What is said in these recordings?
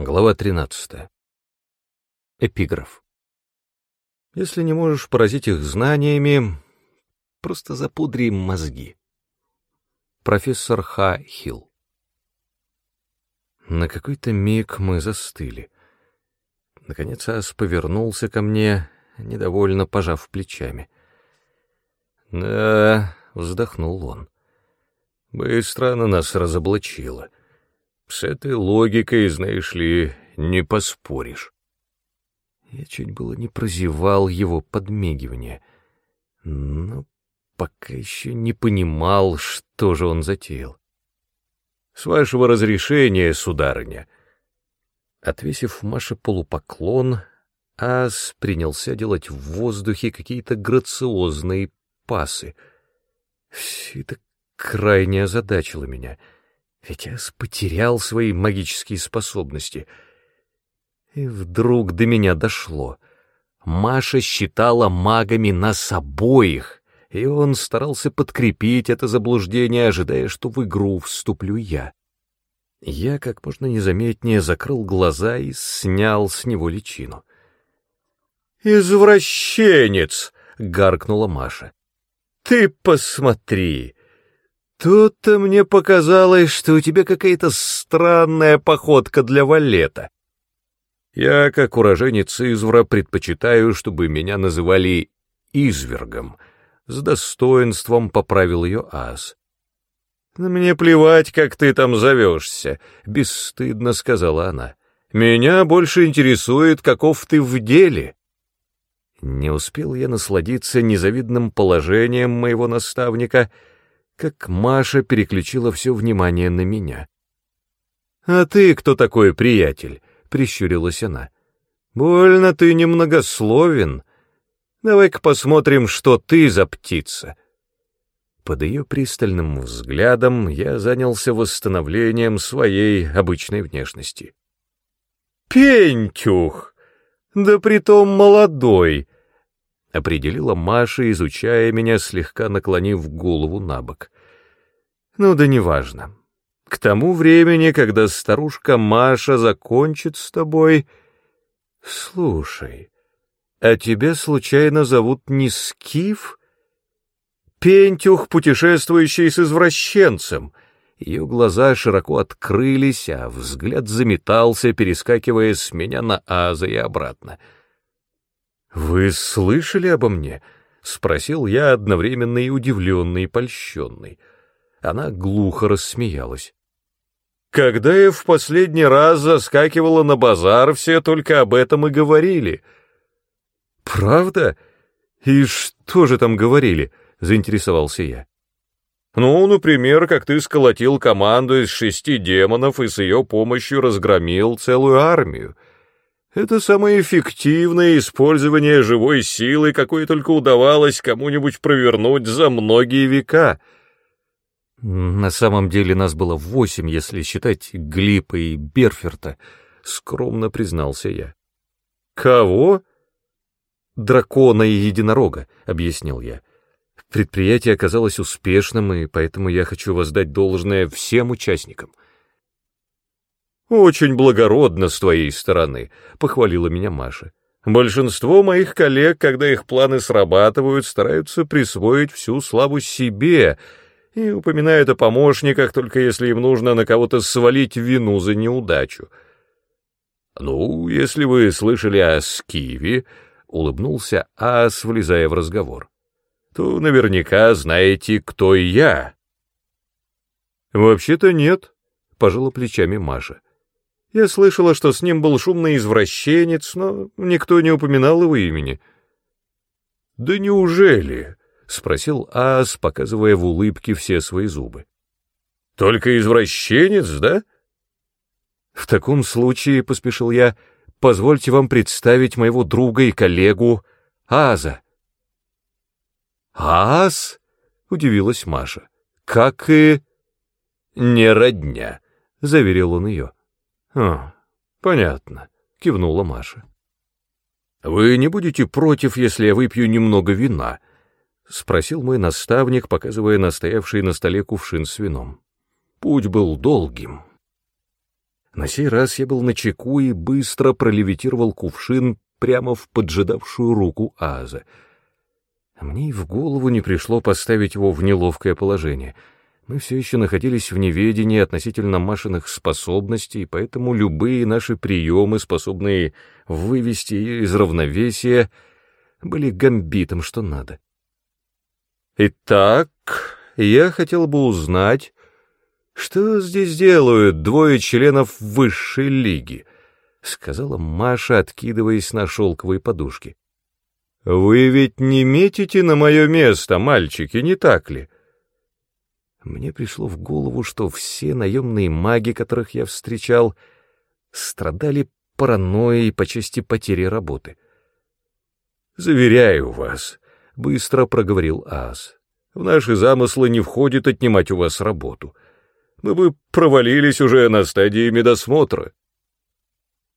Глава 13. Эпиграф. Если не можешь поразить их знаниями, просто запудри им мозги. Профессор Ха Хилл. На какой-то миг мы застыли. Наконец Ас повернулся ко мне, недовольно пожав плечами. «Да», — вздохнул он, — «быстро она нас разоблачила». С этой логикой, знаешь ли, не поспоришь. Я чуть было не прозевал его подмигивание, но пока еще не понимал, что же он затеял. «С вашего разрешения, сударыня!» Отвесив Маше полупоклон, Ас принялся делать в воздухе какие-то грациозные пасы. Все это крайне озадачило меня — ведь я потерял свои магические способности. И вдруг до меня дошло. Маша считала магами нас обоих, и он старался подкрепить это заблуждение, ожидая, что в игру вступлю я. Я как можно незаметнее закрыл глаза и снял с него личину. «Извращенец!» — гаркнула Маша. «Ты посмотри! Тут-то мне показалось, что у тебя какая-то странная походка для валета. Я, как уроженец Извра, предпочитаю, чтобы меня называли Извергом. С достоинством поправил ее ас. «Мне плевать, как ты там зовешься», — бесстыдно сказала она. «Меня больше интересует, каков ты в деле». Не успел я насладиться незавидным положением моего наставника — как Маша переключила все внимание на меня. «А ты кто такой, приятель?» — прищурилась она. «Больно ты немногословен. Давай-ка посмотрим, что ты за птица». Под ее пристальным взглядом я занялся восстановлением своей обычной внешности. «Пентюх! Да притом молодой!» — определила Маша, изучая меня, слегка наклонив голову на бок. «Ну да неважно. К тому времени, когда старушка Маша закончит с тобой... Слушай, а тебя случайно зовут не Скиф? Пентюх, путешествующий с извращенцем». Ее глаза широко открылись, а взгляд заметался, перескакивая с меня на Аза и обратно — «Вы слышали обо мне?» — спросил я, одновременно и удивленный, и польщенный. Она глухо рассмеялась. «Когда я в последний раз заскакивала на базар, все только об этом и говорили». «Правда? И что же там говорили?» — заинтересовался я. «Ну, например, как ты сколотил команду из шести демонов и с ее помощью разгромил целую армию». Это самое эффективное использование живой силы, какое только удавалось кому-нибудь провернуть за многие века. На самом деле нас было восемь, если считать Глипа и Берферта, скромно признался я. Кого? Дракона и единорога, объяснил я. Предприятие оказалось успешным, и поэтому я хочу воздать должное всем участникам. «Очень благородно с твоей стороны», — похвалила меня Маша. «Большинство моих коллег, когда их планы срабатывают, стараются присвоить всю славу себе и упоминают о помощниках, только если им нужно на кого-то свалить вину за неудачу». «Ну, если вы слышали о Скиве», — улыбнулся Ас, влезая в разговор, — «то наверняка знаете, кто я». «Вообще-то нет», — пожала плечами Маша. Я слышала, что с ним был шумный извращенец, но никто не упоминал его имени. «Да неужели?» — спросил Ас, показывая в улыбке все свои зубы. «Только извращенец, да?» «В таком случае, — поспешил я, — позвольте вам представить моего друга и коллегу Аза». «Ас?» — удивилась Маша. «Как и...» «Не родня», — заверил он ее. «А, понятно», — кивнула Маша. «Вы не будете против, если я выпью немного вина?» — спросил мой наставник, показывая настоявший на столе кувшин с вином. Путь был долгим. На сей раз я был на чеку и быстро пролевитировал кувшин прямо в поджидавшую руку Аза. Мне и в голову не пришло поставить его в неловкое положение. Мы все еще находились в неведении относительно Машиных способностей, поэтому любые наши приемы, способные вывести ее из равновесия, были гамбитом, что надо. Итак, я хотел бы узнать, что здесь делают двое членов высшей лиги, сказала Маша, откидываясь на шелковые подушки. Вы ведь не метите на мое место, мальчики, не так ли? Мне пришло в голову, что все наемные маги, которых я встречал, страдали паранойей по части потери работы. «Заверяю вас», — быстро проговорил Ас, — «в наши замыслы не входит отнимать у вас работу. Мы бы провалились уже на стадии медосмотра».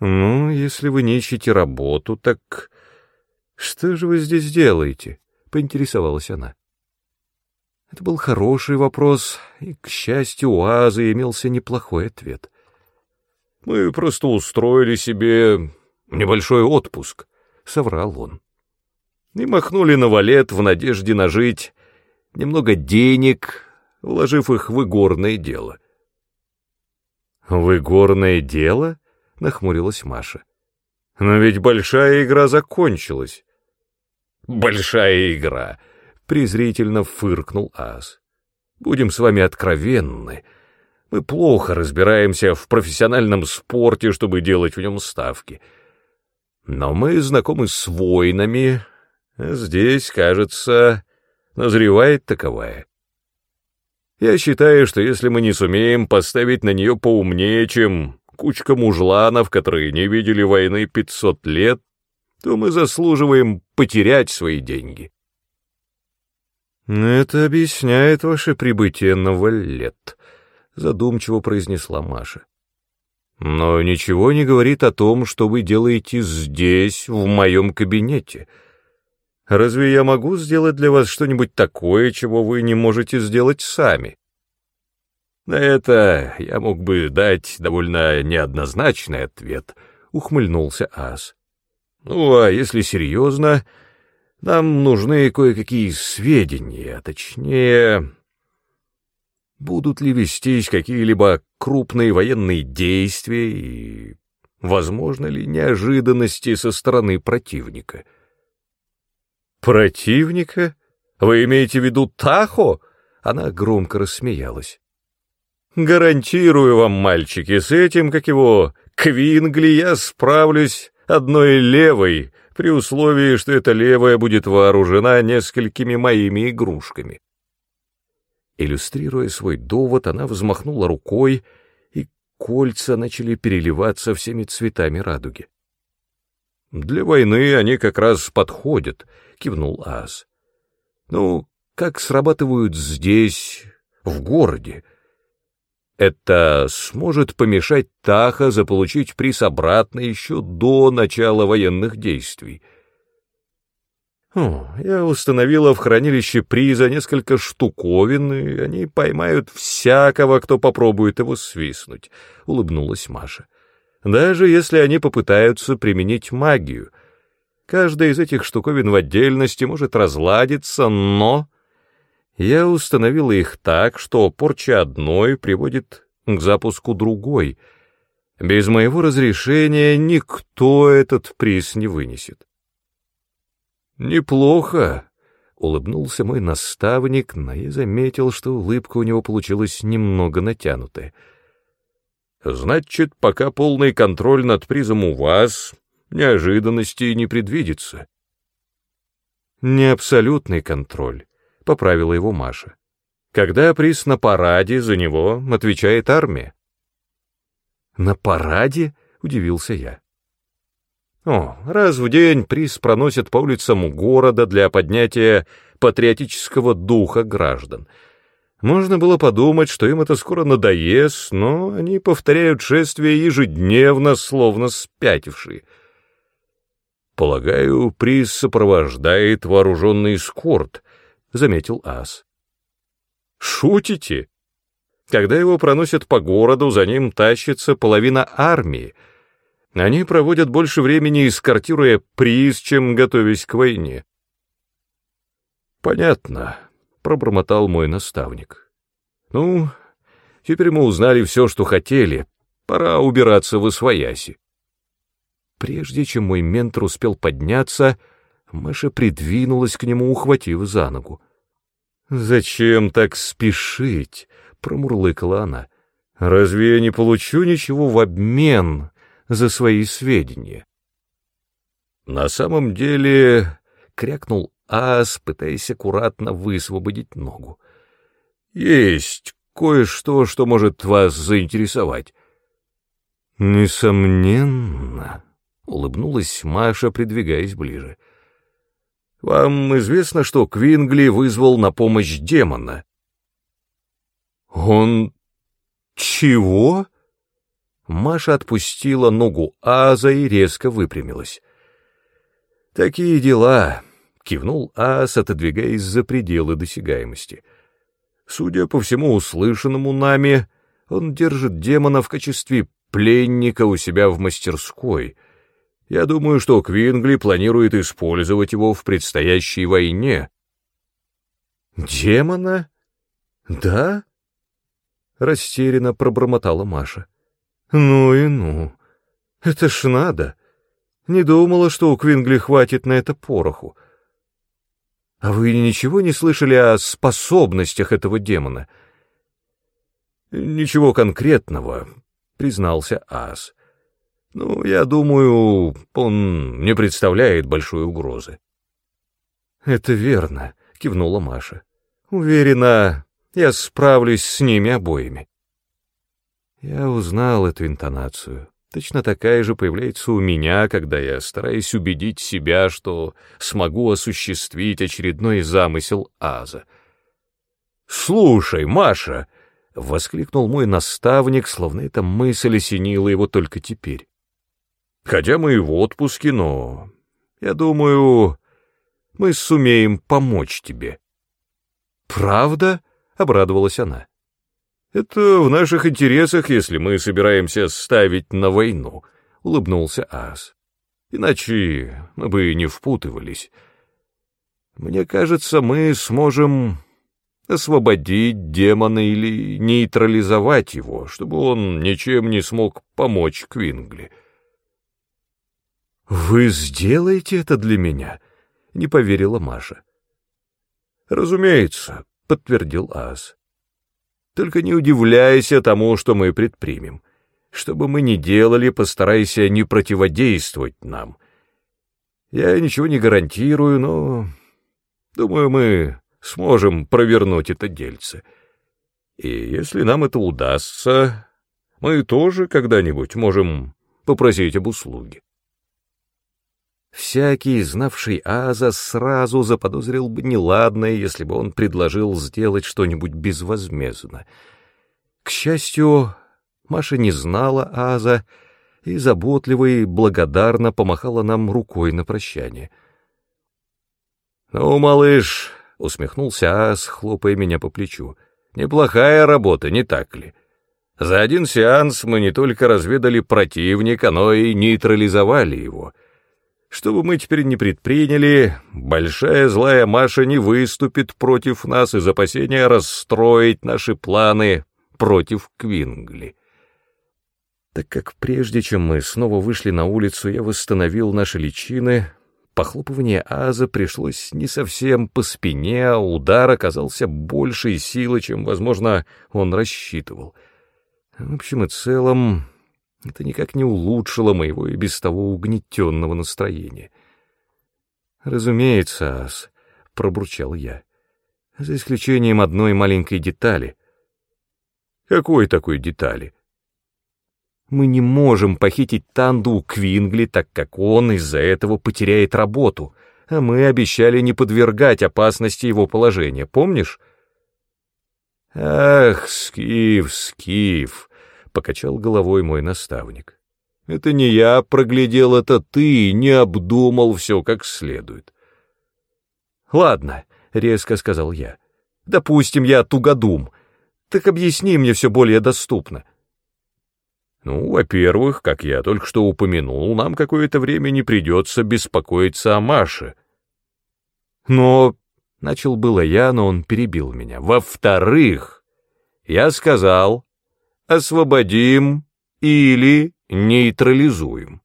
«Ну, если вы не ищете работу, так что же вы здесь делаете?» — поинтересовалась она. Это был хороший вопрос, и, к счастью, у Азы имелся неплохой ответ. «Мы просто устроили себе небольшой отпуск», — соврал он и махнули на валет в надежде нажить немного денег, вложив их в игорное дело. «В игорное дело?» — нахмурилась Маша. «Но ведь большая игра закончилась». «Большая игра!» — презрительно фыркнул Ас. «Будем с вами откровенны. Мы плохо разбираемся в профессиональном спорте, чтобы делать в нем ставки. Но мы знакомы с воинами, Здесь, кажется, назревает таковая. Я считаю, что если мы не сумеем поставить на нее поумнее, чем кучка мужланов, которые не видели войны пятьсот лет, то мы заслуживаем потерять свои деньги. «Это объясняет ваше прибытие на Валет», — задумчиво произнесла Маша. «Но ничего не говорит о том, что вы делаете здесь, в моем кабинете», Разве я могу сделать для вас что-нибудь такое, чего вы не можете сделать сами? На это я мог бы дать довольно неоднозначный ответ, ухмыльнулся Ас. Ну, а если серьезно, нам нужны кое-какие сведения, а точнее, будут ли вестись какие-либо крупные военные действия и возможно ли неожиданности со стороны противника — «Противника? Вы имеете в виду Тахо?» Она громко рассмеялась. «Гарантирую вам, мальчики, с этим, как его, Квингли, я справлюсь одной левой, при условии, что эта левая будет вооружена несколькими моими игрушками». Иллюстрируя свой довод, она взмахнула рукой, и кольца начали переливаться всеми цветами радуги. «Для войны они как раз подходят», — кивнул Ас. «Ну, как срабатывают здесь, в городе? Это сможет помешать Таха заполучить приз обратно еще до начала военных действий». О, я установила в хранилище приза несколько штуковин, и они поймают всякого, кто попробует его свистнуть, — улыбнулась Маша даже если они попытаются применить магию. Каждая из этих штуковин в отдельности может разладиться, но... Я установила их так, что порча одной приводит к запуску другой. Без моего разрешения никто этот приз не вынесет. «Неплохо», — улыбнулся мой наставник, но я заметил, что улыбка у него получилась немного натянутая — Значит, пока полный контроль над призом у вас, неожиданностей не предвидится. Не абсолютный контроль, — поправила его Маша. Когда приз на параде, за него отвечает армия. На параде? — удивился я. О, раз в день приз проносят по улицам города для поднятия патриотического духа граждан — можно было подумать, что им это скоро надоест, но они повторяют шествие ежедневно, словно спятившие. «Полагаю, приз сопровождает вооруженный эскорт», — заметил Ас. «Шутите?» Когда его проносят по городу, за ним тащится половина армии. Они проводят больше времени, эскортируя приз, чем готовясь к войне. «Понятно», — пробормотал мой наставник. «Ну, теперь мы узнали все, что хотели. Пора убираться в освояси». Прежде чем мой ментор успел подняться, Маша придвинулась к нему, ухватив за ногу. «Зачем так спешить?» — промурлыкала она. «Разве я не получу ничего в обмен за свои сведения?» «На самом деле...» — крякнул Ас, пытаясь аккуратно высвободить ногу. «Есть кое-что, что может вас заинтересовать». «Несомненно», — улыбнулась Маша, придвигаясь ближе. — вам известно, что Квингли вызвал на помощь демона? Он... чего? Маша отпустила ногу Аза и резко выпрямилась. Такие дела, кивнул Аз, отодвигаясь за пределы досягаемости. Судя по всему услышанному нами, он держит демона в качестве пленника у себя в мастерской — я думаю, что Квингли планирует использовать его в предстоящей войне. Демона? Да? Растерянно пробормотала Маша. Ну и ну. Это ж надо. Не думала, что у Квингли хватит на это пороху. А вы ничего не слышали о способностях этого демона? Ничего конкретного, признался Ас. Ну, я думаю, он не представляет большой угрозы. Это верно, кивнула Маша. Уверена, я справлюсь с ними обоими. Я узнал эту интонацию. Точно такая же появляется у меня, когда я стараюсь убедить себя, что смогу осуществить очередной замысел Аза. «Слушай, Маша!» — воскликнул мой наставник, словно эта мысль осенила его только теперь. Хотя мы и в отпуске, но, я думаю, мы сумеем помочь тебе. Правда? — обрадовалась она. Это в наших интересах, если мы собираемся ставить на войну, — улыбнулся Ас. Иначе мы бы не впутывались. Мне кажется, мы сможем освободить демона или нейтрализовать его, чтобы он ничем не смог помочь Квингли. — «Вы сделаете это для меня?» — не поверила Маша. «Разумеется», — подтвердил Ас. «Только не удивляйся тому, что мы предпримем. Что бы мы ни делали, постарайся не противодействовать нам. Я ничего не гарантирую, но, думаю, мы сможем провернуть это дельце. И если нам это удастся, мы тоже когда-нибудь можем попросить об услуге. Всякий, знавший Аза, сразу заподозрил бы неладное, если бы он предложил сделать что-нибудь безвозмездно. К счастью, Маша не знала Аза и заботливо и благодарно помахала нам рукой на прощание. «Ну, малыш», — усмехнулся Аз, хлопая меня по плечу, — «неплохая работа, не так ли? За один сеанс мы не только разведали противника, но и нейтрализовали его». Что бы мы теперь не предприняли, большая злая Маша не выступит против нас из опасения расстроить наши планы против Квингли. Так как прежде чем мы снова вышли на улицу, я восстановил наши личины, похлопывание Аза пришлось не совсем по спине, а удар оказался большей силы, чем, возможно, он рассчитывал. В общем и целом, это никак не улучшило моего и без того угнетенного настроения. «Разумеется, Ас», — пробурчал я, — «за исключением одной маленькой детали». «Какой такой детали?» «Мы не можем похитить Танду Квингли, так как он из-за этого потеряет работу, а мы обещали не подвергать опасности его положения, помнишь?» «Ах, Скиф, Скиф!» — покачал головой мой наставник. «Это не я проглядел, это ты не обдумал все как следует». «Ладно», — резко сказал я. «Допустим, я тугодум. Так объясни мне все более доступно. Ну, во-первых, как я только что упомянул, нам какое-то время не придется беспокоиться о Маше. Но... Начал было я, но он перебил меня. Во-вторых, я сказал, освободим или нейтрализуем.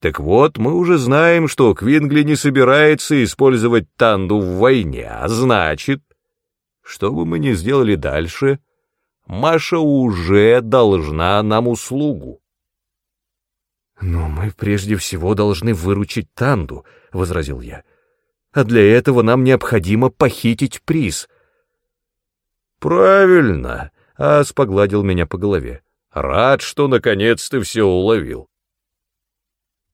Так вот, мы уже знаем, что Квингли не собирается использовать Танду в войне, а значит, что бы мы ни сделали дальше, Маша уже должна нам услугу. «Но мы прежде всего должны выручить Танду», — возразил я. «А для этого нам необходимо похитить приз». «Правильно», — Ас погладил меня по голове. «Рад, что наконец-то все уловил».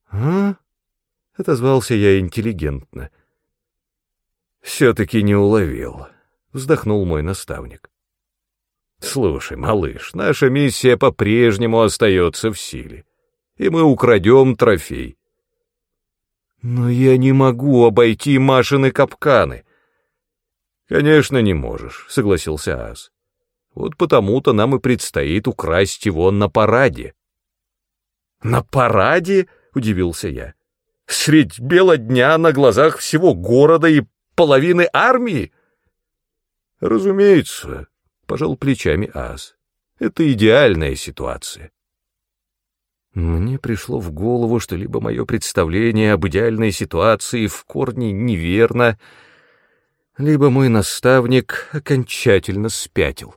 «А?» — отозвался я интеллигентно. «Все-таки не уловил», — вздохнул мой наставник. «Слушай, малыш, наша миссия по-прежнему остается в силе, и мы украдем трофей». «Но я не могу обойти Машины капканы». «Конечно, не можешь», — согласился Ас. «Вот потому-то нам и предстоит украсть его на параде». «На параде?» — удивился я. «Средь бела дня на глазах всего города и половины армии?» «Разумеется», — пожал плечами Ас. «Это идеальная ситуация». Мне пришло в голову, что либо мое представление об идеальной ситуации в корне неверно, либо мой наставник окончательно спятил.